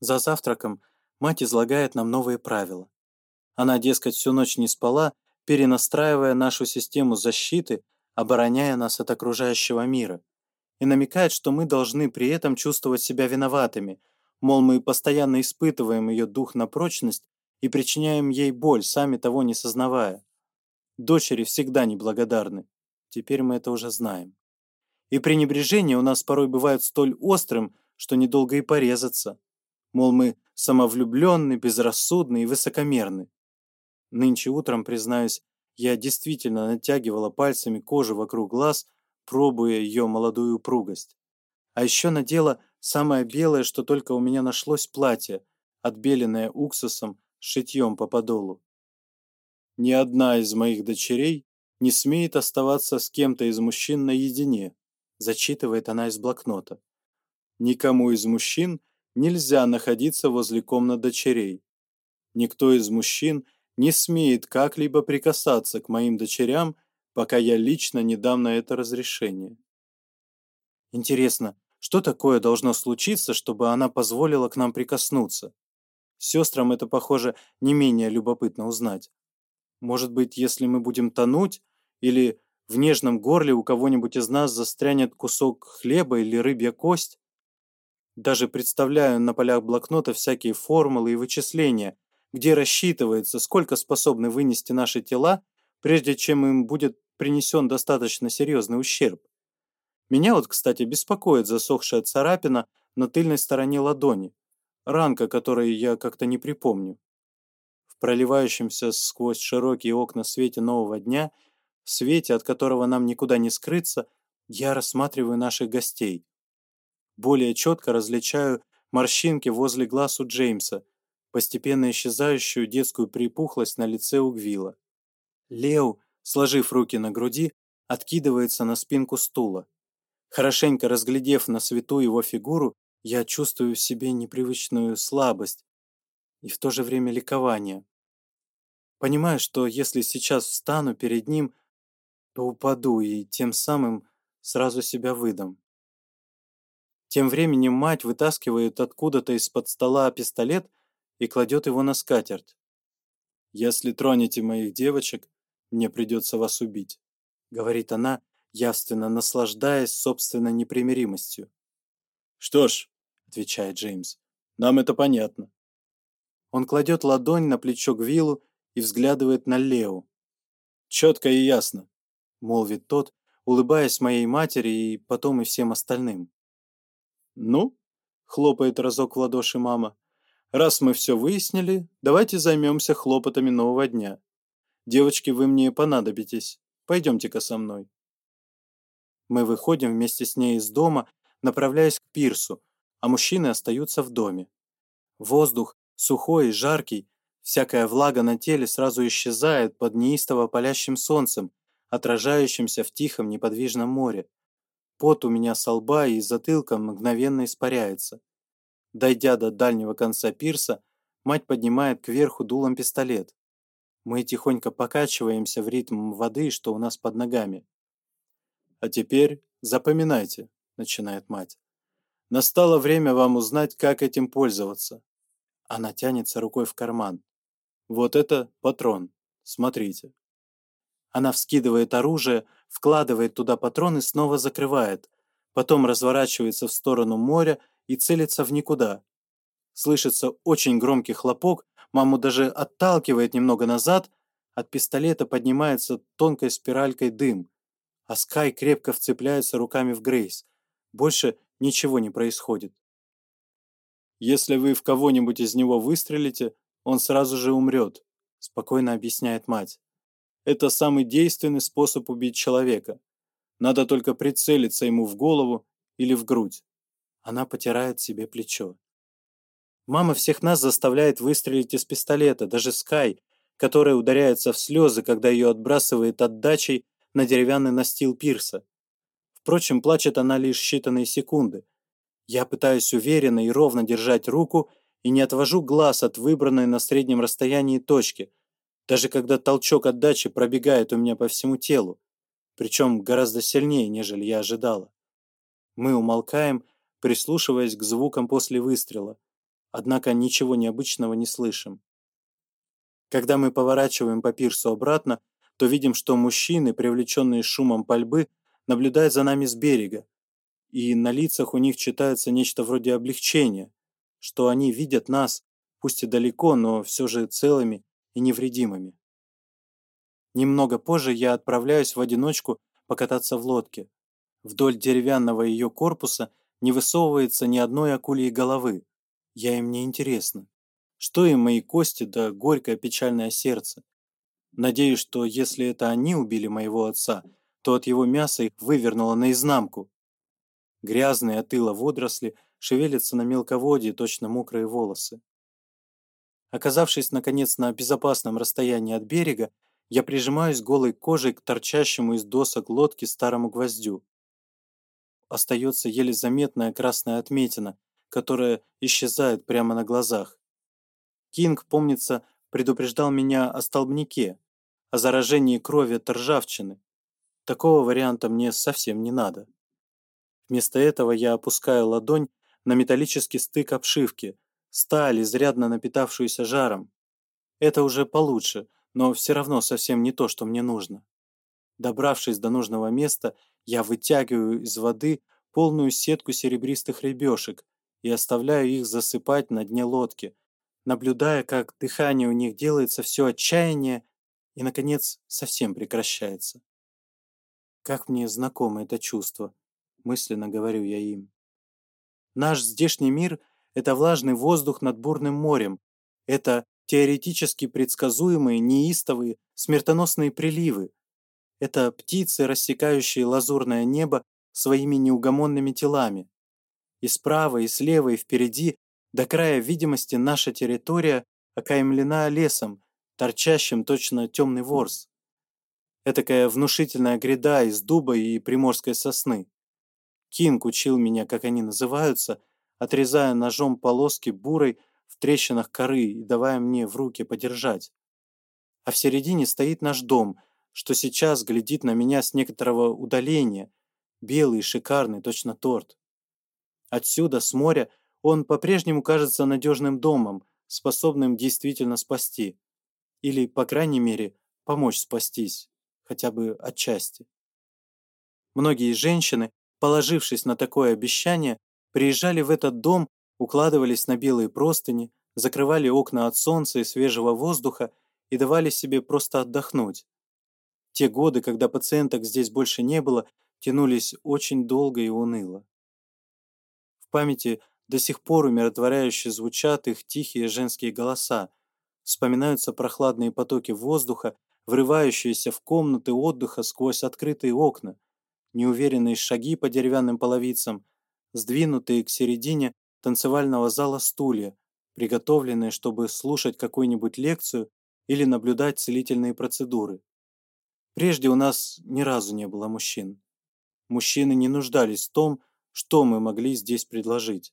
За завтраком мать излагает нам новые правила. Она, дескать, всю ночь не спала, перенастраивая нашу систему защиты, обороняя нас от окружающего мира. И намекает, что мы должны при этом чувствовать себя виноватыми, мол, мы постоянно испытываем ее дух на прочность и причиняем ей боль, сами того не сознавая. Дочери всегда неблагодарны. Теперь мы это уже знаем. И пренебрежение у нас порой бывает столь острым, что недолго и порезаться мол, мы самовлюбленны, безрассудны и высокомерны. Нынче утром, признаюсь, я действительно натягивала пальцами кожу вокруг глаз, пробуя ее молодую упругость. А еще надела самое белое, что только у меня нашлось, платье, отбеленное уксусом, шитьем по подолу. Ни одна из моих дочерей не смеет оставаться с кем-то из мужчин наедине, зачитывает она из блокнота. Никому из мужчин – нельзя находиться возле комнат дочерей. Никто из мужчин не смеет как-либо прикасаться к моим дочерям, пока я лично не дам на это разрешение. Интересно, что такое должно случиться, чтобы она позволила к нам прикоснуться? Сестрам это, похоже, не менее любопытно узнать. Может быть, если мы будем тонуть, или в нежном горле у кого-нибудь из нас застрянет кусок хлеба или рыбья кость? Даже представляю на полях блокнота всякие формулы и вычисления, где рассчитывается, сколько способны вынести наши тела, прежде чем им будет принесен достаточно серьезный ущерб. Меня вот, кстати, беспокоит засохшая царапина на тыльной стороне ладони, ранка которой я как-то не припомню. В проливающемся сквозь широкие окна свете нового дня, в свете, от которого нам никуда не скрыться, я рассматриваю наших гостей более четко различаю морщинки возле глаз у Джеймса, постепенно исчезающую детскую припухлость на лице у Гвилла. Лео, сложив руки на груди, откидывается на спинку стула. Хорошенько разглядев на свету его фигуру, я чувствую в себе непривычную слабость и в то же время ликование. Понимаю, что если сейчас встану перед ним, то упаду и тем самым сразу себя выдам. Тем временем мать вытаскивает откуда-то из-под стола пистолет и кладет его на скатерть. «Если тронете моих девочек, мне придется вас убить», — говорит она, явственно наслаждаясь собственной непримиримостью. «Что ж», — отвечает Джеймс, — «нам это понятно». Он кладет ладонь на плечо Гвиллу и взглядывает на Лео. «Четко и ясно», — молвит тот, улыбаясь моей матери и потом и всем остальным. «Ну?» — хлопает разок в ладоши мама. «Раз мы все выяснили, давайте займемся хлопотами нового дня. Девочки, вы мне понадобитесь. Пойдемте-ка со мной». Мы выходим вместе с ней из дома, направляясь к пирсу, а мужчины остаются в доме. Воздух сухой и жаркий, всякая влага на теле сразу исчезает под неистово палящим солнцем, отражающимся в тихом неподвижном море. Пот у меня со лба и затылка мгновенно испаряется. Дойдя до дальнего конца пирса, мать поднимает кверху дулом пистолет. Мы тихонько покачиваемся в ритм воды, что у нас под ногами. «А теперь запоминайте», — начинает мать. «Настало время вам узнать, как этим пользоваться». Она тянется рукой в карман. «Вот это патрон. Смотрите». Она вскидывает оружие, вкладывает туда патрон и снова закрывает. Потом разворачивается в сторону моря и целится в никуда. Слышится очень громкий хлопок, маму даже отталкивает немного назад, от пистолета поднимается тонкой спиралькой дым, а Скай крепко вцепляется руками в Грейс. Больше ничего не происходит. «Если вы в кого-нибудь из него выстрелите, он сразу же умрет», — спокойно объясняет мать это самый действенный способ убить человека. Надо только прицелиться ему в голову или в грудь. Она потирает себе плечо. Мама всех нас заставляет выстрелить из пистолета, даже Скай, которая ударяется в слезы, когда ее отбрасывает отдачей на деревянный настил пирса. Впрочем, плачет она лишь считанные секунды. Я пытаюсь уверенно и ровно держать руку и не отвожу глаз от выбранной на среднем расстоянии точки, даже когда толчок отдачи пробегает у меня по всему телу, причем гораздо сильнее, нежели я ожидала. Мы умолкаем, прислушиваясь к звукам после выстрела, однако ничего необычного не слышим. Когда мы поворачиваем по пирсу обратно, то видим, что мужчины, привлеченные шумом пальбы, наблюдают за нами с берега, и на лицах у них читается нечто вроде облегчения, что они видят нас, пусть и далеко, но все же целыми и невредимыми. Немного позже я отправляюсь в одиночку покататься в лодке. Вдоль деревянного ее корпуса не высовывается ни одной акульей головы. Я им не интересна. Что и мои кости да горькое печальное сердце? Надеюсь, что если это они убили моего отца, то от его мяса их вывернуло наизнанку. Грязные от водоросли шевелятся на мелководье точно мокрые волосы. Оказавшись, наконец, на безопасном расстоянии от берега, я прижимаюсь голой кожей к торчащему из досок лодки старому гвоздю. Остается еле заметная красная отметина, которая исчезает прямо на глазах. Кинг, помнится, предупреждал меня о столбнике, о заражении крови от ржавчины. Такого варианта мне совсем не надо. Вместо этого я опускаю ладонь на металлический стык обшивки, сталь, изрядно напитавшуюся жаром. Это уже получше, но все равно совсем не то, что мне нужно. Добравшись до нужного места, я вытягиваю из воды полную сетку серебристых ребешек и оставляю их засыпать на дне лодки, наблюдая, как дыхание у них делается все отчаяние и, наконец, совсем прекращается. Как мне знакомо это чувство, мысленно говорю я им. Наш здешний мир это влажный воздух над бурным морем, это теоретически предсказуемые, неистовые, смертоносные приливы, это птицы, рассекающие лазурное небо своими неугомонными телами. И справа, и слева, и впереди, до края видимости наша территория окаймлена лесом, торчащим точно темный ворс. Этакая внушительная гряда из дуба и приморской сосны. Кинг учил меня, как они называются – отрезая ножом полоски бурой в трещинах коры и давая мне в руки подержать. А в середине стоит наш дом, что сейчас глядит на меня с некоторого удаления, белый шикарный, точно торт. Отсюда, с моря, он по-прежнему кажется надежным домом, способным действительно спасти. Или, по крайней мере, помочь спастись, хотя бы отчасти. Многие женщины, положившись на такое обещание, Приезжали в этот дом, укладывались на белые простыни, закрывали окна от солнца и свежего воздуха и давали себе просто отдохнуть. Те годы, когда пациенток здесь больше не было, тянулись очень долго и уныло. В памяти до сих пор умиротворяюще звучат их тихие женские голоса, вспоминаются прохладные потоки воздуха, врывающиеся в комнаты отдыха сквозь открытые окна, неуверенные шаги по деревянным половицам, сдвинутые к середине танцевального зала стулья, приготовленные, чтобы слушать какую-нибудь лекцию или наблюдать целительные процедуры. Прежде у нас ни разу не было мужчин. Мужчины не нуждались в том, что мы могли здесь предложить.